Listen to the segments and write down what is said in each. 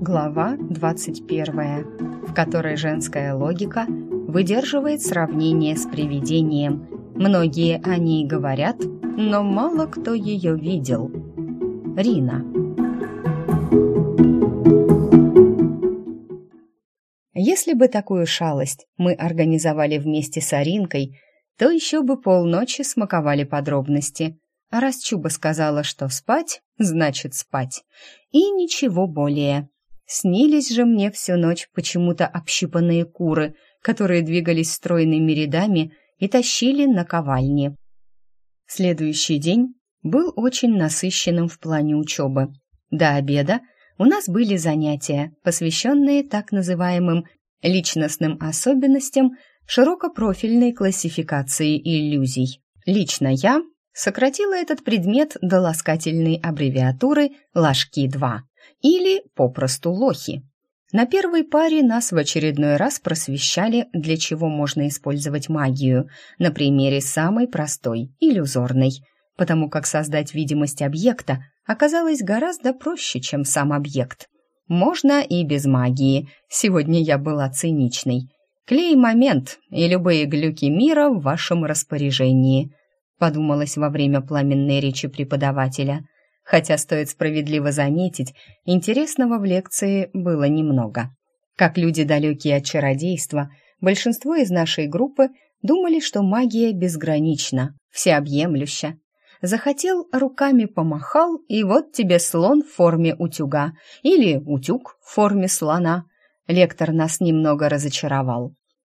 Глава 21, в которой женская логика выдерживает сравнение с привидением. Многие о ней говорят, но мало кто ее видел. Рина. Если бы такую шалость мы организовали вместе с Аринкой, то еще бы полночи смаковали подробности. Раз Чуба сказала, что спать, значит спать. И ничего более. Снились же мне всю ночь почему-то общипанные куры, которые двигались стройными рядами и тащили на ковальни. Следующий день был очень насыщенным в плане учебы. До обеда у нас были занятия, посвященные так называемым личностным особенностям широкопрофильной классификации иллюзий. Лично я сократила этот предмет до ласкательной аббревиатуры «Ложки-2» или попросту лохи. На первой паре нас в очередной раз просвещали, для чего можно использовать магию, на примере самой простой, иллюзорной, потому как создать видимость объекта оказалось гораздо проще, чем сам объект. Можно и без магии, сегодня я была циничной. Клей момент, и любые глюки мира в вашем распоряжении, подумалось во время пламенной речи преподавателя – хотя, стоит справедливо заметить, интересного в лекции было немного. Как люди, далекие от чародейства, большинство из нашей группы думали, что магия безгранична, всеобъемлюща. Захотел, руками помахал, и вот тебе слон в форме утюга или утюг в форме слона. Лектор нас немного разочаровал.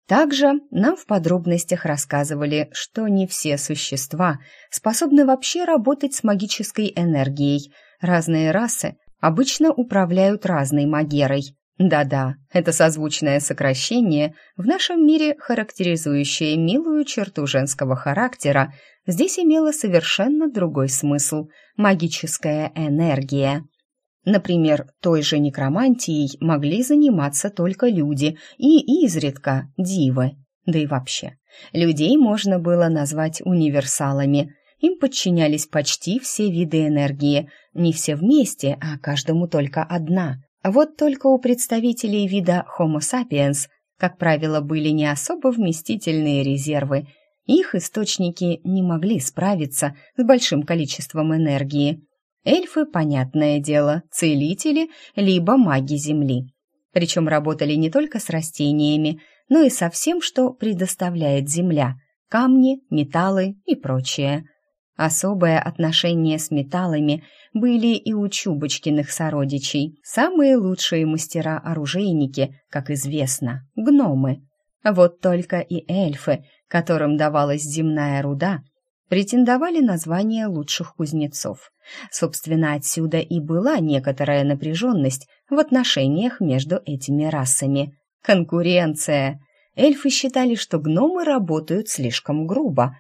Также нам в подробностях рассказывали, что не все существа способны вообще работать с магической энергией. Разные расы обычно управляют разной магерой. Да-да, это созвучное сокращение, в нашем мире характеризующее милую черту женского характера, здесь имело совершенно другой смысл – магическая энергия – Например, той же некромантией могли заниматься только люди и изредка дивы. Да и вообще, людей можно было назвать универсалами. Им подчинялись почти все виды энергии, не все вместе, а каждому только одна. Вот только у представителей вида Homo sapiens, как правило, были не особо вместительные резервы. Их источники не могли справиться с большим количеством энергии. Эльфы, понятное дело, целители, либо маги Земли. Причем работали не только с растениями, но и со всем, что предоставляет Земля – камни, металлы и прочее. Особое отношение с металлами были и у Чубочкиных сородичей. Самые лучшие мастера-оружейники, как известно, гномы. Вот только и эльфы, которым давалась земная руда, претендовали на звание лучших кузнецов. Собственно, отсюда и была некоторая напряженность в отношениях между этими расами. Конкуренция. Эльфы считали, что гномы работают слишком грубо.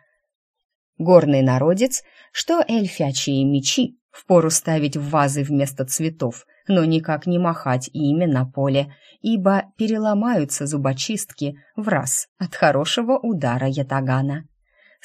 Горный народец, что эльфячие мечи впору ставить в вазы вместо цветов, но никак не махать ими на поле, ибо переломаются зубочистки в раз от хорошего удара ятагана.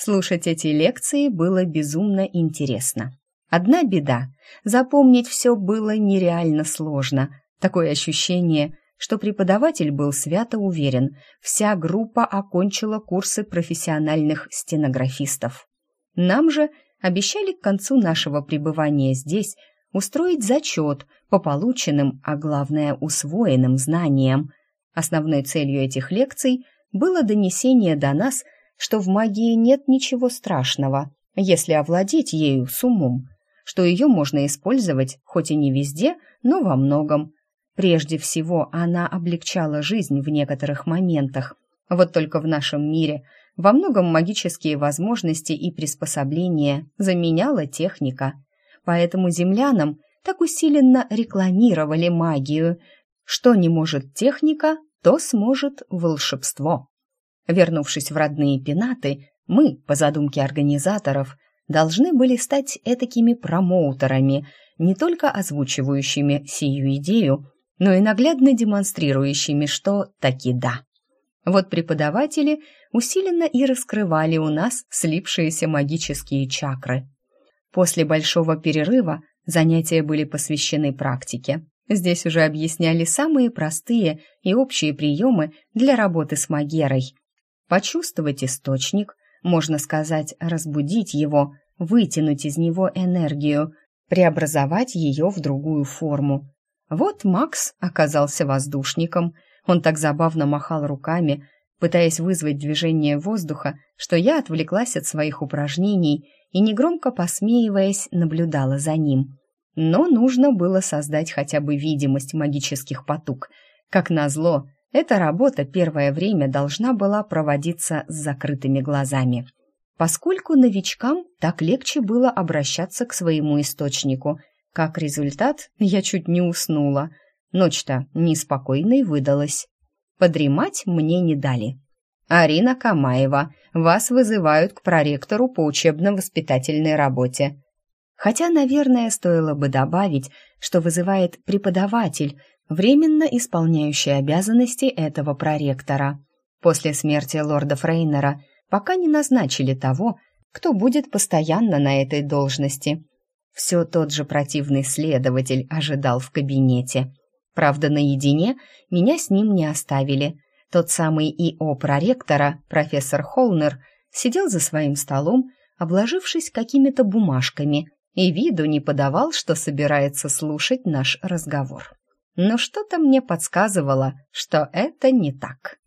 Слушать эти лекции было безумно интересно. Одна беда — запомнить все было нереально сложно. Такое ощущение, что преподаватель был свято уверен, вся группа окончила курсы профессиональных стенографистов. Нам же обещали к концу нашего пребывания здесь устроить зачет по полученным, а главное усвоенным знаниям. Основной целью этих лекций было донесение до нас, что в магии нет ничего страшного, если овладеть ею с умом что ее можно использовать хоть и не везде, но во многом. Прежде всего, она облегчала жизнь в некоторых моментах. Вот только в нашем мире во многом магические возможности и приспособления заменяла техника. Поэтому землянам так усиленно рекламировали магию. Что не может техника, то сможет волшебство. Вернувшись в родные пенаты, мы, по задумке организаторов, должны были стать этакими промоутерами, не только озвучивающими сию идею, но и наглядно демонстрирующими, что таки да. Вот преподаватели усиленно и раскрывали у нас слипшиеся магические чакры. После большого перерыва Занятия были посвящены практике. Здесь уже объясняли самые простые и общие приемы для работы с магерой. Почувствовать источник, можно сказать, разбудить его, вытянуть из него энергию, преобразовать ее в другую форму. Вот Макс оказался воздушником. Он так забавно махал руками, пытаясь вызвать движение воздуха, что я отвлеклась от своих упражнений и, негромко посмеиваясь, наблюдала за ним. Но нужно было создать хотя бы видимость магических потуг. Как назло, эта работа первое время должна была проводиться с закрытыми глазами. Поскольку новичкам так легче было обращаться к своему источнику. Как результат, я чуть не уснула. Ночь-то неспокойной выдалась. Подремать мне не дали. «Арина Камаева, вас вызывают к проректору по учебно-воспитательной работе». Хотя, наверное, стоило бы добавить, что вызывает преподаватель, временно исполняющий обязанности этого проректора. После смерти лорда Фрейнера пока не назначили того, кто будет постоянно на этой должности. Все тот же противный следователь ожидал в кабинете. Правда, наедине меня с ним не оставили. Тот самый ИО проректора, профессор Холнер, сидел за своим столом, обложившись какими-то бумажками, и виду не подавал, что собирается слушать наш разговор. Но что-то мне подсказывало, что это не так.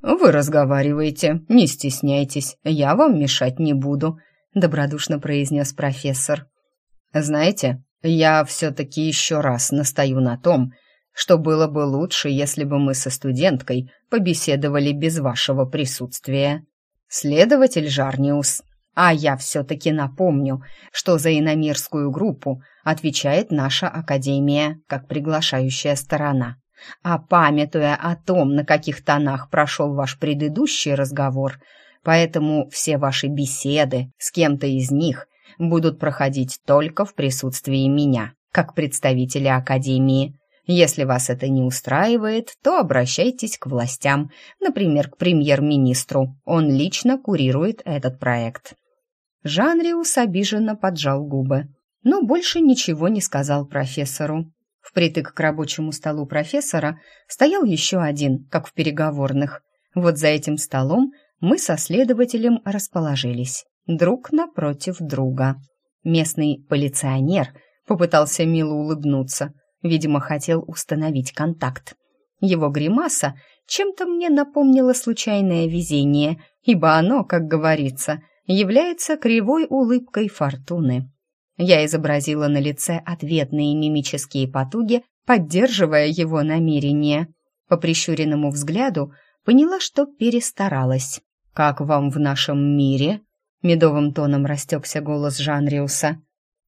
«Вы разговариваете, не стесняйтесь, я вам мешать не буду», — добродушно произнес профессор. «Знаете, я все-таки еще раз настаю на том, что было бы лучше, если бы мы со студенткой побеседовали без вашего присутствия. Следователь Жарниус, а я все-таки напомню, что за иномирскую группу отвечает наша Академия, как приглашающая сторона. А памятуя о том, на каких тонах прошел ваш предыдущий разговор, поэтому все ваши беседы с кем-то из них будут проходить только в присутствии меня, как представителя Академии. Если вас это не устраивает, то обращайтесь к властям, например, к премьер-министру. Он лично курирует этот проект. Жанриус обиженно поджал губы, но больше ничего не сказал профессору. Впритык к рабочему столу профессора стоял еще один, как в переговорных. Вот за этим столом мы со следователем расположились, друг напротив друга. Местный полиционер попытался мило улыбнуться – Видимо, хотел установить контакт. Его гримаса чем-то мне напомнила случайное везение, ибо оно, как говорится, является кривой улыбкой фортуны. Я изобразила на лице ответные мимические потуги, поддерживая его намерение. По прищуренному взгляду поняла, что перестаралась. «Как вам в нашем мире?» Медовым тоном растекся голос Жанриуса.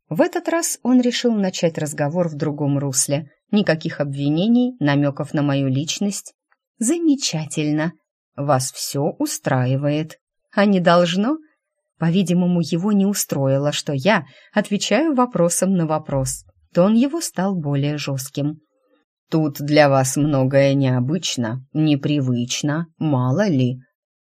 В этот раз он решил начать разговор в другом русле. Никаких обвинений, намеков на мою личность. Замечательно. Вас все устраивает. А не должно? По-видимому, его не устроило, что я отвечаю вопросом на вопрос. Тон его стал более жестким. Тут для вас многое необычно, непривычно, мало ли.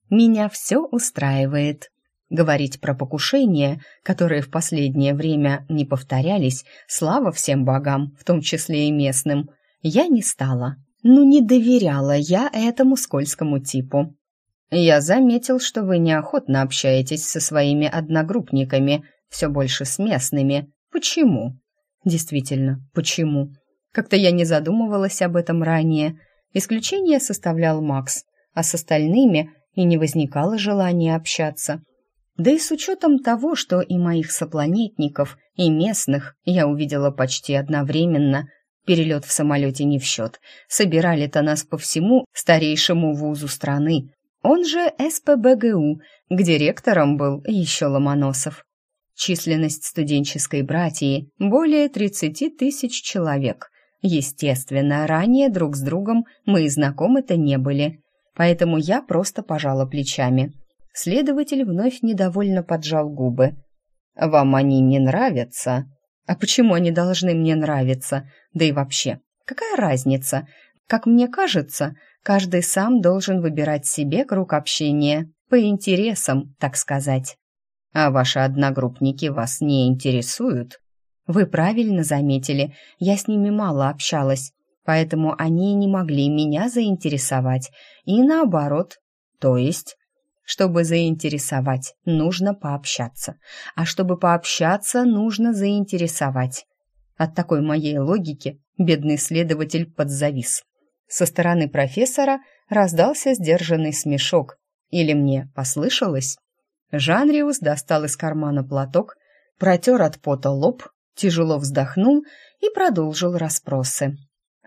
Меня все устраивает. Говорить про покушения, которые в последнее время не повторялись, слава всем богам, в том числе и местным, я не стала. Ну, не доверяла я этому скользкому типу. Я заметил, что вы неохотно общаетесь со своими одногруппниками, все больше с местными. Почему? Действительно, почему? Как-то я не задумывалась об этом ранее. Исключение составлял Макс, а с остальными и не возникало желания общаться. Да и с учетом того, что и моих сопланетников, и местных я увидела почти одновременно, перелет в самолете не в счет. Собирали-то нас по всему старейшему вузу страны, он же СПБГУ, где ректором был еще Ломоносов. Численность студенческой братьи более 30 тысяч человек. Естественно, ранее друг с другом мы и знакомы-то не были, поэтому я просто пожала плечами – Следователь вновь недовольно поджал губы. «Вам они не нравятся?» «А почему они должны мне нравиться? Да и вообще, какая разница? Как мне кажется, каждый сам должен выбирать себе круг общения, по интересам, так сказать. А ваши одногруппники вас не интересуют?» Вы правильно заметили, я с ними мало общалась, поэтому они не могли меня заинтересовать. И наоборот. То есть, чтобы заинтересовать, нужно пообщаться. А чтобы пообщаться, нужно заинтересовать. От такой моей логики бедный следователь подзавис. Со стороны профессора раздался сдержанный смешок. Или мне послышалось? Жанриус достал из кармана платок, протер от пота лоб, тяжело вздохнул и продолжил расспросы.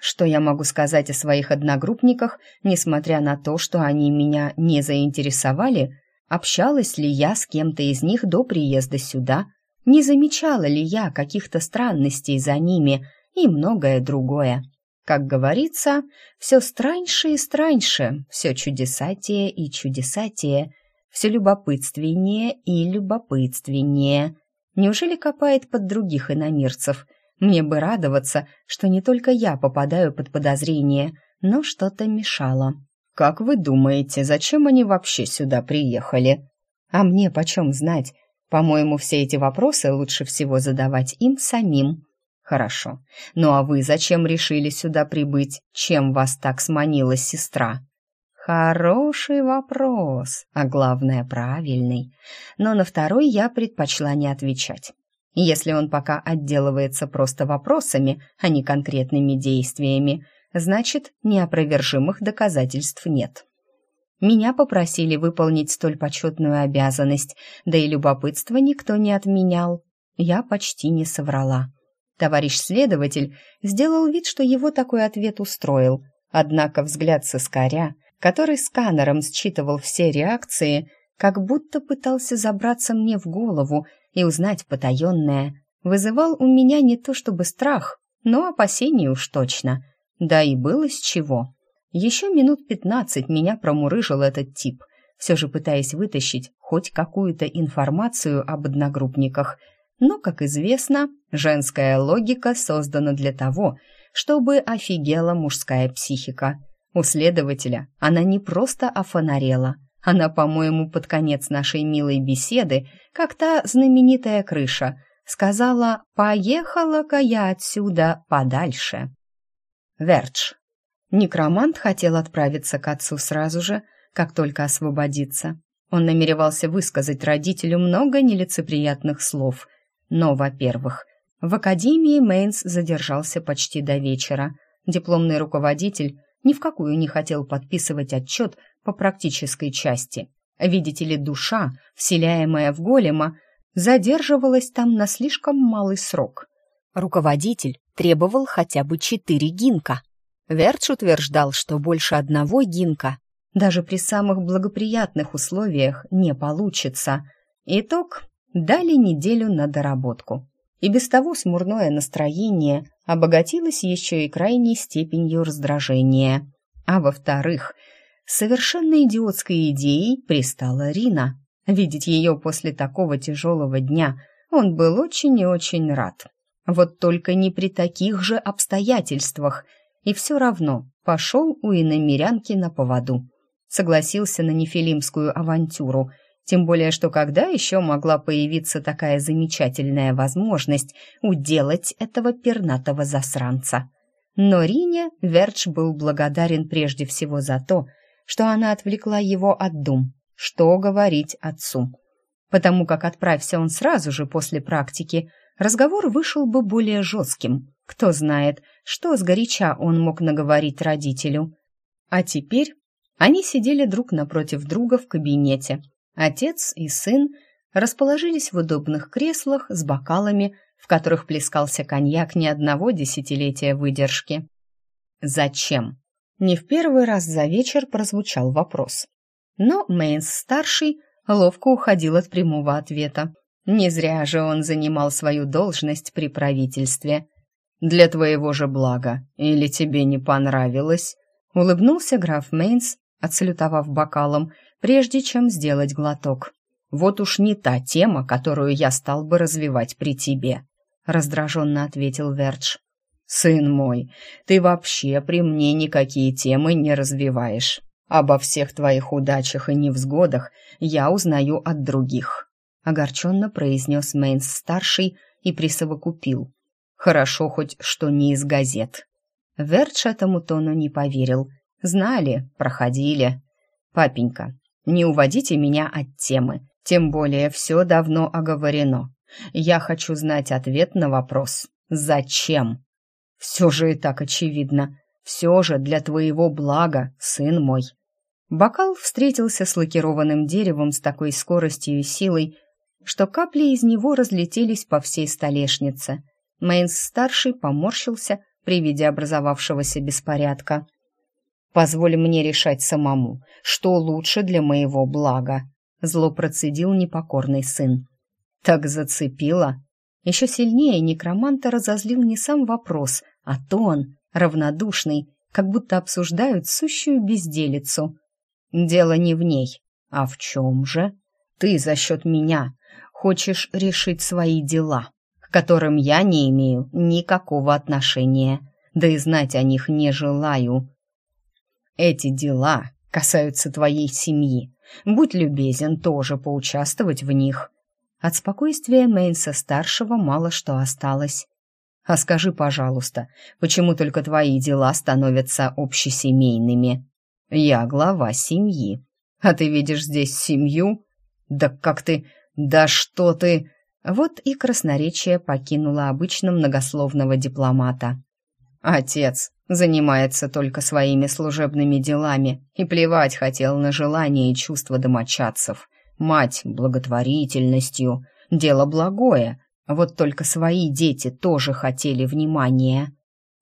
Что я могу сказать о своих одногруппниках, несмотря на то, что они меня не заинтересовали? Общалась ли я с кем-то из них до приезда сюда? Не замечала ли я каких-то странностей за ними и многое другое? Как говорится, все страньше и страньше, все чудесатее и чудесатее, все любопытственнее и любопытственнее. Неужели копает под других иномирцев? Мне бы радоваться, что не только я попадаю под подозрение, но что-то мешало. Как вы думаете, зачем они вообще сюда приехали? А мне почем знать? По-моему, все эти вопросы лучше всего задавать им самим. Хорошо. Ну а вы зачем решили сюда прибыть? Чем вас так сманила сестра? Хороший вопрос, а главное правильный. Но на второй я предпочла не отвечать. Если он пока отделывается просто вопросами, а не конкретными действиями, значит, неопровержимых доказательств нет. Меня попросили выполнить столь почетную обязанность, да и любопытство никто не отменял. Я почти не соврала. Товарищ следователь сделал вид, что его такой ответ устроил, однако взгляд соскаря который сканером считывал все реакции, как будто пытался забраться мне в голову и узнать потаенное, вызывал у меня не то чтобы страх, но опасение уж точно. Да и было с чего. Еще минут пятнадцать меня промурыжил этот тип, все же пытаясь вытащить хоть какую-то информацию об одногруппниках. Но, как известно, женская логика создана для того, чтобы офигела мужская психика – у следователя она не просто офонарела, она, по-моему, под конец нашей милой беседы, как та знаменитая крыша, сказала «Поехала-ка я отсюда подальше». Вердж. Некромант хотел отправиться к отцу сразу же, как только освободиться. Он намеревался высказать родителю много нелицеприятных слов. Но, во-первых, в академии Мейнс задержался почти до вечера. Дипломный руководитель ни в какую не хотел подписывать отчет по практической части. Видите ли, душа, вселяемая в голема, задерживалась там на слишком малый срок. Руководитель требовал хотя бы четыре гинка. Вердж утверждал, что больше одного гинка даже при самых благоприятных условиях не получится. Итог – дали неделю на доработку. И без того смурное настроение обогатилось еще и крайней степенью раздражения. А во-вторых, совершенно идиотской идеей пристала Рина. Видеть ее после такого тяжелого дня он был очень и очень рад. Вот только не при таких же обстоятельствах. И все равно пошел у иномерянки на поводу. Согласился на нефилимскую авантюру – тем более, что когда еще могла появиться такая замечательная возможность уделать этого пернатого засранца? Но Рине Вердж был благодарен прежде всего за то, что она отвлекла его от дум, что говорить отцу. Потому как отправься он сразу же после практики, разговор вышел бы более жестким. Кто знает, что сгоряча он мог наговорить родителю. А теперь они сидели друг напротив друга в кабинете, Отец и сын расположились в удобных креслах с бокалами, в которых плескался коньяк ни одного десятилетия выдержки. «Зачем?» Не в первый раз за вечер прозвучал вопрос. Но Мейнс-старший ловко уходил от прямого ответа. Не зря же он занимал свою должность при правительстве. «Для твоего же блага. Или тебе не понравилось?» Улыбнулся граф Мейнс, отсалютовав бокалом, прежде чем сделать глоток. «Вот уж не та тема, которую я стал бы развивать при тебе», — раздраженно ответил Вердж. «Сын мой, ты вообще при мне никакие темы не развиваешь. Обо всех твоих удачах и невзгодах я узнаю от других», — огорченно произнес Мейнс-старший и присовокупил. «Хорошо хоть, что не из газет». Вердж этому тону не поверил. Знали, проходили. «Папенька, не уводите меня от темы, тем более все давно оговорено. Я хочу знать ответ на вопрос «Зачем?» «Все же и так очевидно. Все же для твоего блага, сын мой». Бокал встретился с лакированным деревом с такой скоростью и силой, что капли из него разлетелись по всей столешнице. Мейнс-старший поморщился при виде образовавшегося беспорядка. «Позволь мне решать самому, что лучше для моего блага», зло процедил непокорный сын. «Так зацепило!» Еще сильнее некроманта разозлил не сам вопрос, а тон, равнодушный, как будто обсуждают сущую безделицу. «Дело не в ней. А в чем же? Ты за счет меня хочешь решить свои дела, к которым я не имею никакого отношения, да и знать о них не желаю. Эти дела касаются твоей семьи. Будь любезен тоже поучаствовать в них. От спокойствия Мейнса-старшего мало что осталось. А скажи, пожалуйста, почему только твои дела становятся общесемейными? Я глава семьи. А ты видишь здесь семью? Да как ты... Да что ты... Вот и красноречие покинуло обычно многословного дипломата. Отец занимается только своими служебными делами и плевать хотел на желания и чувства домочадцев. Мать — благотворительностью. Дело благое. Вот только свои дети тоже хотели внимания.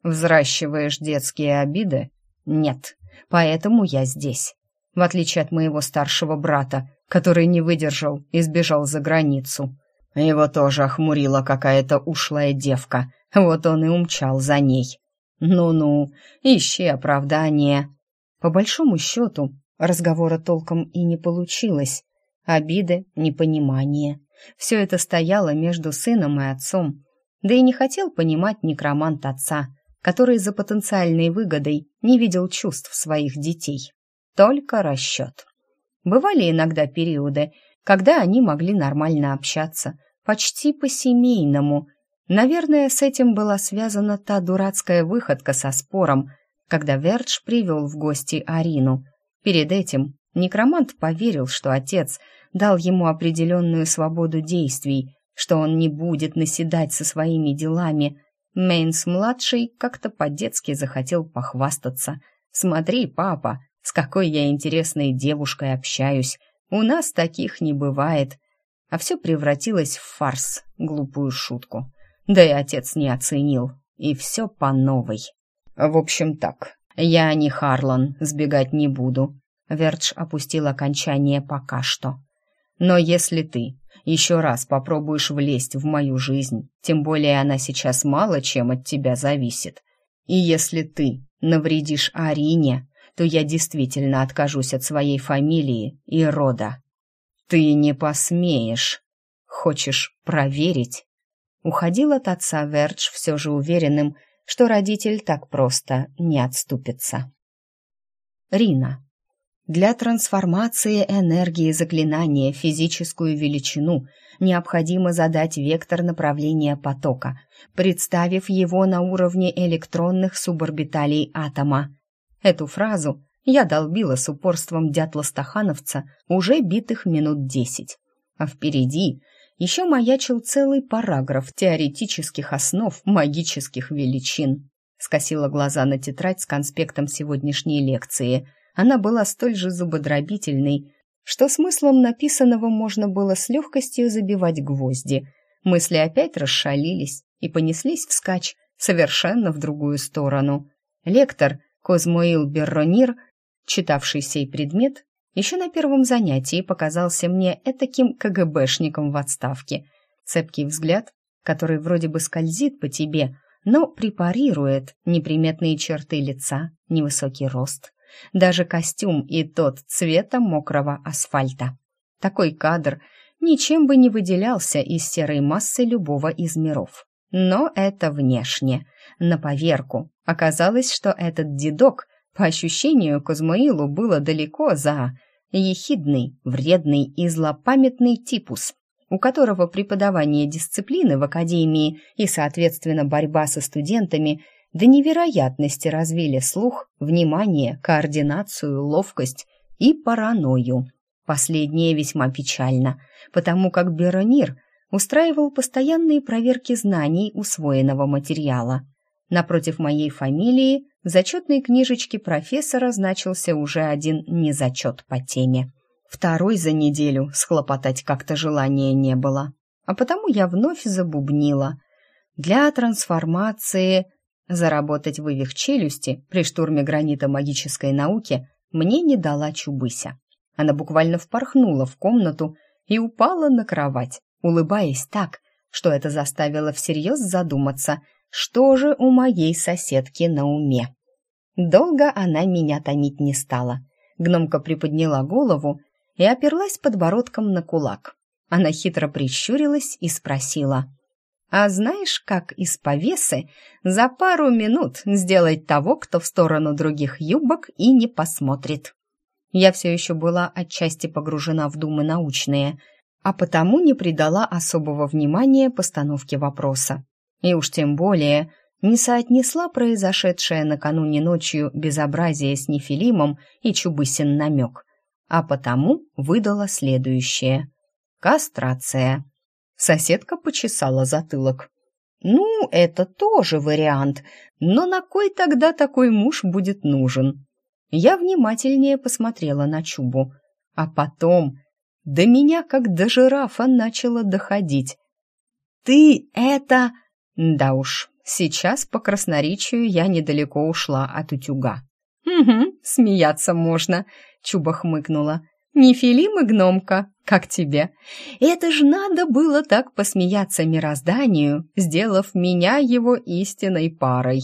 Взращиваешь детские обиды? Нет. Поэтому я здесь. В отличие от моего старшего брата, который не выдержал и сбежал за границу. Его тоже охмурила какая-то ушлая девка. Вот он и умчал за ней. «Ну-ну, ищи оправдание». По большому счету, разговора толком и не получилось. Обиды, непонимание. Все это стояло между сыном и отцом. Да и не хотел понимать некромант отца, который за потенциальной выгодой не видел чувств своих детей. Только расчет. Бывали иногда периоды, когда они могли нормально общаться, почти по-семейному – Наверное, с этим была связана та дурацкая выходка со спором, когда Вердж привел в гости Арину. Перед этим некромант поверил, что отец дал ему определенную свободу действий, что он не будет наседать со своими делами. Мейнс-младший как-то по-детски захотел похвастаться. «Смотри, папа, с какой я интересной девушкой общаюсь. У нас таких не бывает». А все превратилось в фарс, глупую шутку. Да и отец не оценил. И все по новой. В общем так, я не Харлан, сбегать не буду. Вердж опустил окончание пока что. Но если ты еще раз попробуешь влезть в мою жизнь, тем более она сейчас мало чем от тебя зависит, и если ты навредишь Арине, то я действительно откажусь от своей фамилии и рода. Ты не посмеешь. Хочешь проверить? Уходил от отца Вердж все же уверенным, что родитель так просто не отступится. Рина. Для трансформации энергии заклинания в физическую величину необходимо задать вектор направления потока, представив его на уровне электронных суборбиталей атома. Эту фразу я долбила с упорством дятла-стахановца уже битых минут десять. А впереди еще маячил целый параграф теоретических основ магических величин. Скосила глаза на тетрадь с конспектом сегодняшней лекции. Она была столь же зубодробительной, что смыслом написанного можно было с легкостью забивать гвозди. Мысли опять расшалились и понеслись вскачь, совершенно в другую сторону. Лектор Козмоил Берронир, читавший сей предмет, еще на первом занятии показался мне этаким КГБшником в отставке. Цепкий взгляд, который вроде бы скользит по тебе, но препарирует неприметные черты лица, невысокий рост, даже костюм и тот цвета мокрого асфальта. Такой кадр ничем бы не выделялся из серой массы любого из миров. Но это внешне. На поверку оказалось, что этот дедок по ощущению, Козмаилу было далеко за ехидный, вредный и злопамятный типус. у которого преподавание дисциплины в академии и, соответственно, борьба со студентами до невероятности развили слух, внимание, координацию, ловкость и паранойю. Последнее весьма печально, потому как Беронир устраивал постоянные проверки знаний усвоенного материала. Напротив моей фамилии в зачетной книжечке профессора значился уже один незачет по теме. Второй за неделю схлопотать как-то желания не было. А потому я вновь забубнила. Для трансформации заработать вывих челюсти при штурме гранита магической науки мне не дала Чубыся. Она буквально впорхнула в комнату и упала на кровать, улыбаясь так, что это заставило всерьез задуматься, что же у моей соседки на уме. Долго она меня томить не стала. Гномка приподняла голову и оперлась подбородком на кулак. Она хитро прищурилась и спросила, «А знаешь, как из повесы за пару минут сделать того, кто в сторону других юбок и не посмотрит?» Я все еще была отчасти погружена в думы научные, а потому не придала особого внимания постановке вопроса. И уж тем более не соотнесла произошедшее накануне ночью безобразие с Нефилимом и Чубысин намек, а потому выдала следующее. Кастрация. Соседка почесала затылок. «Ну, это тоже вариант, но на кой тогда такой муж будет нужен?» Я внимательнее посмотрела на Чубу, а потом до меня, как до жирафа, начало доходить. «Ты это...» Да уж, сейчас по красноречию я недалеко ушла от утюга. «Угу, смеяться можно», — Чуба хмыкнула. «Нефилим и гномка, как тебе? Это ж надо было так посмеяться мирозданию, сделав меня его истинной парой».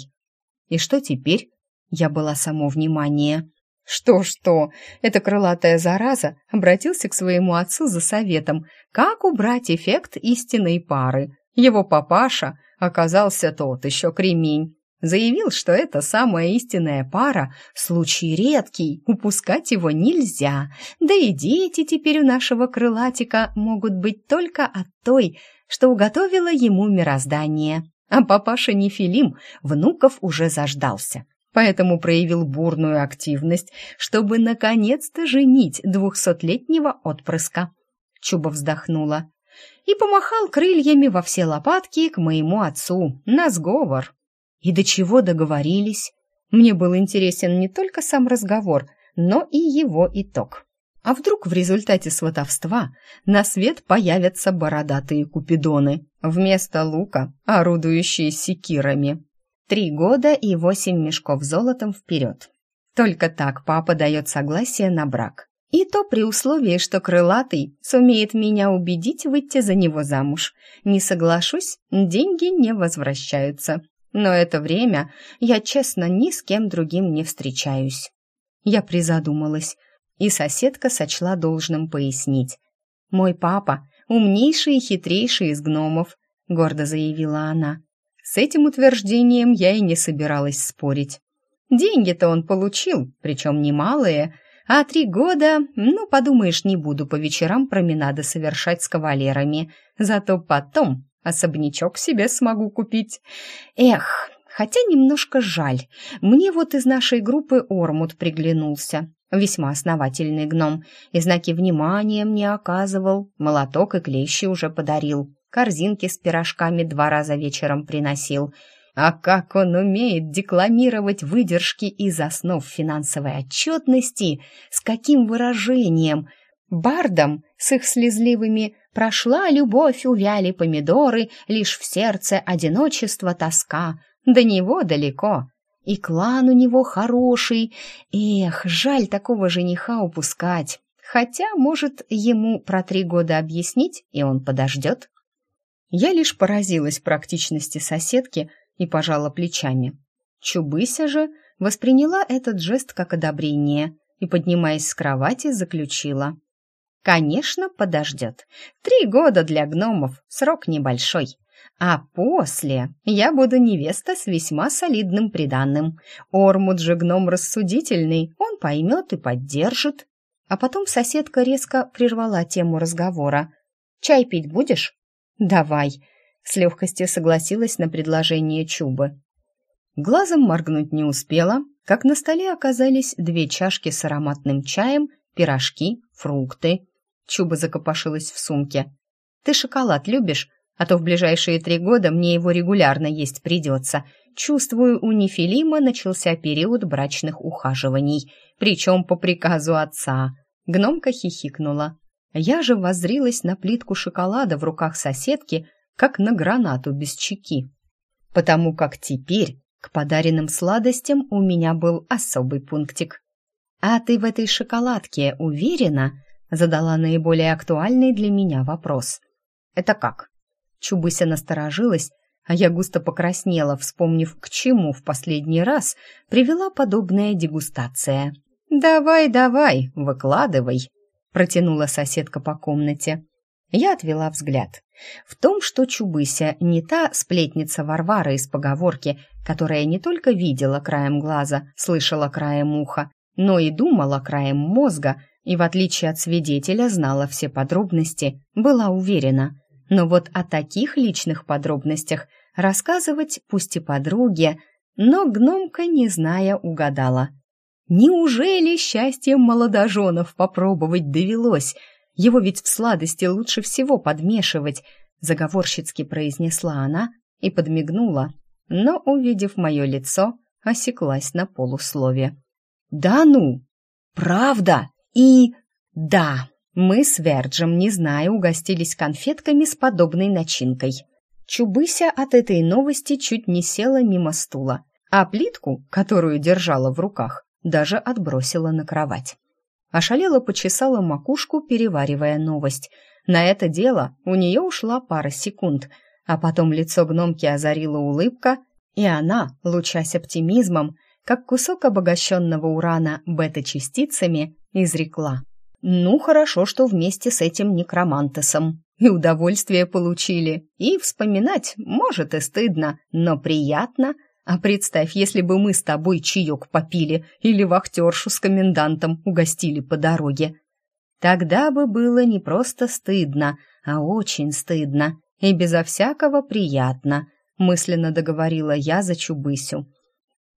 «И что теперь?» Я была само внимание. Что-что, эта крылатая зараза обратился к своему отцу за советом, как убрать эффект истинной пары. Его папаша оказался тот еще кремень. Заявил, что это самая истинная пара, случай редкий, упускать его нельзя. Да и дети теперь у нашего крылатика могут быть только от той, что уготовила ему мироздание. А папаша Нефилим внуков уже заждался, поэтому проявил бурную активность, чтобы наконец-то женить двухсотлетнего отпрыска. Чуба вздохнула и помахал крыльями во все лопатки к моему отцу на сговор. И до чего договорились? Мне был интересен не только сам разговор, но и его итог. А вдруг в результате сватовства на свет появятся бородатые купидоны, вместо лука орудующие секирами? Три года и восемь мешков золотом вперед. Только так папа дает согласие на брак. И то при условии, что крылатый сумеет меня убедить выйти за него замуж. Не соглашусь, деньги не возвращаются. Но это время я, честно, ни с кем другим не встречаюсь. Я призадумалась, и соседка сочла должным пояснить. «Мой папа — умнейший и хитрейший из гномов», — гордо заявила она. С этим утверждением я и не собиралась спорить. Деньги-то он получил, причем немалые, а три года, ну, подумаешь, не буду по вечерам променады совершать с кавалерами, зато потом Особнячок себе смогу купить. Эх, хотя немножко жаль. Мне вот из нашей группы Ормут приглянулся. Весьма основательный гном. И знаки внимания мне оказывал. Молоток и клещи уже подарил. Корзинки с пирожками два раза вечером приносил. А как он умеет декламировать выдержки из основ финансовой отчетности, с каким выражением! Бардом с их слезливыми Прошла любовь, увяли помидоры, лишь в сердце одиночество тоска. До него далеко. И клан у него хороший. Эх, жаль такого жениха упускать. Хотя, может, ему про три года объяснить, и он подождет. Я лишь поразилась практичности соседки и пожала плечами. Чубыся же восприняла этот жест как одобрение и, поднимаясь с кровати, заключила. Конечно, подождет. Три года для гномов — срок небольшой. А после я буду невеста с весьма солидным приданным. Ормуд же гном рассудительный, он поймет и поддержит. А потом соседка резко прервала тему разговора. Чай пить будешь?» «Давай», — с легкостью согласилась на предложение Чубы. Глазом моргнуть не успела, как на столе оказались две чашки с ароматным чаем, пирожки, фрукты. Чуба закопошилась в сумке. «Ты шоколад любишь? А то в ближайшие три года мне его регулярно есть придется. Чувствую, у Нефилима начался период брачных ухаживаний, причем по приказу отца». Гномка хихикнула. Я же воззрилась на плитку шоколада в руках соседки, как на гранату без чеки. Потому как теперь к подаренным сладостям у меня был особый пунктик. «А ты в этой шоколадке уверена?» задала наиболее актуальный для меня вопрос. «Это как?» Чубыся насторожилась, а я густо покраснела, вспомнив, к чему в последний раз привела подобная дегустация. «Давай, давай, выкладывай», — протянула соседка по комнате. Я отвела взгляд. В том, что Чубыся не та сплетница Варвара из поговорки, которая не только видела краем глаза, слышала краем уха, но и думала краем мозга, и, в отличие от свидетеля, знала все подробности, была уверена. Но вот о таких личных подробностях рассказывать, пусть и подруге, но гномка, не зная, угадала. Неужели счастьем молодоженов попробовать довелось — его ведь в сладости лучше всего подмешивать, заговорщицки произнесла она и подмигнула, но, увидев мое лицо, осеклась на полуслове. «Да ну! Правда! И... да!» Мы с Верджем, не зная, угостились конфетками с подобной начинкой. Чубыся от этой новости чуть не села мимо стула, а плитку, которую держала в руках, даже отбросила на кровать. Ошалела почесала макушку, переваривая новость. На это дело у нее ушла пара секунд, а потом лицо гномки озарила улыбка, и она, лучась оптимизмом, как кусок обогащенного урана бета-частицами, изрекла. «Ну, хорошо, что вместе с этим некромантесом. И удовольствие получили, и вспоминать, может, и стыдно, но приятно, а представь, если бы мы с тобой чаек попили или вахтершу с комендантом угостили по дороге. Тогда бы было не просто стыдно, а очень стыдно и безо всякого приятно, мысленно договорила я за Чубысю.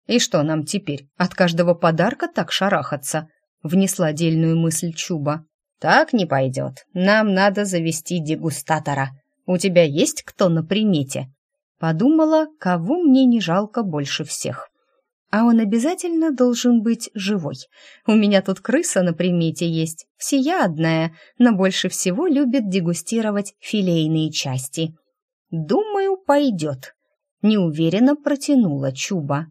И что нам теперь, от каждого подарка так шарахаться? Внесла дельную мысль Чуба. Так не пойдет. Нам надо завести дегустатора. У тебя есть кто на примете? Подумала, кого мне не жалко больше всех. А он обязательно должен быть живой. У меня тут крыса на примете есть, всеядная, но больше всего любит дегустировать филейные части. Думаю, пойдет. Неуверенно протянула Чуба.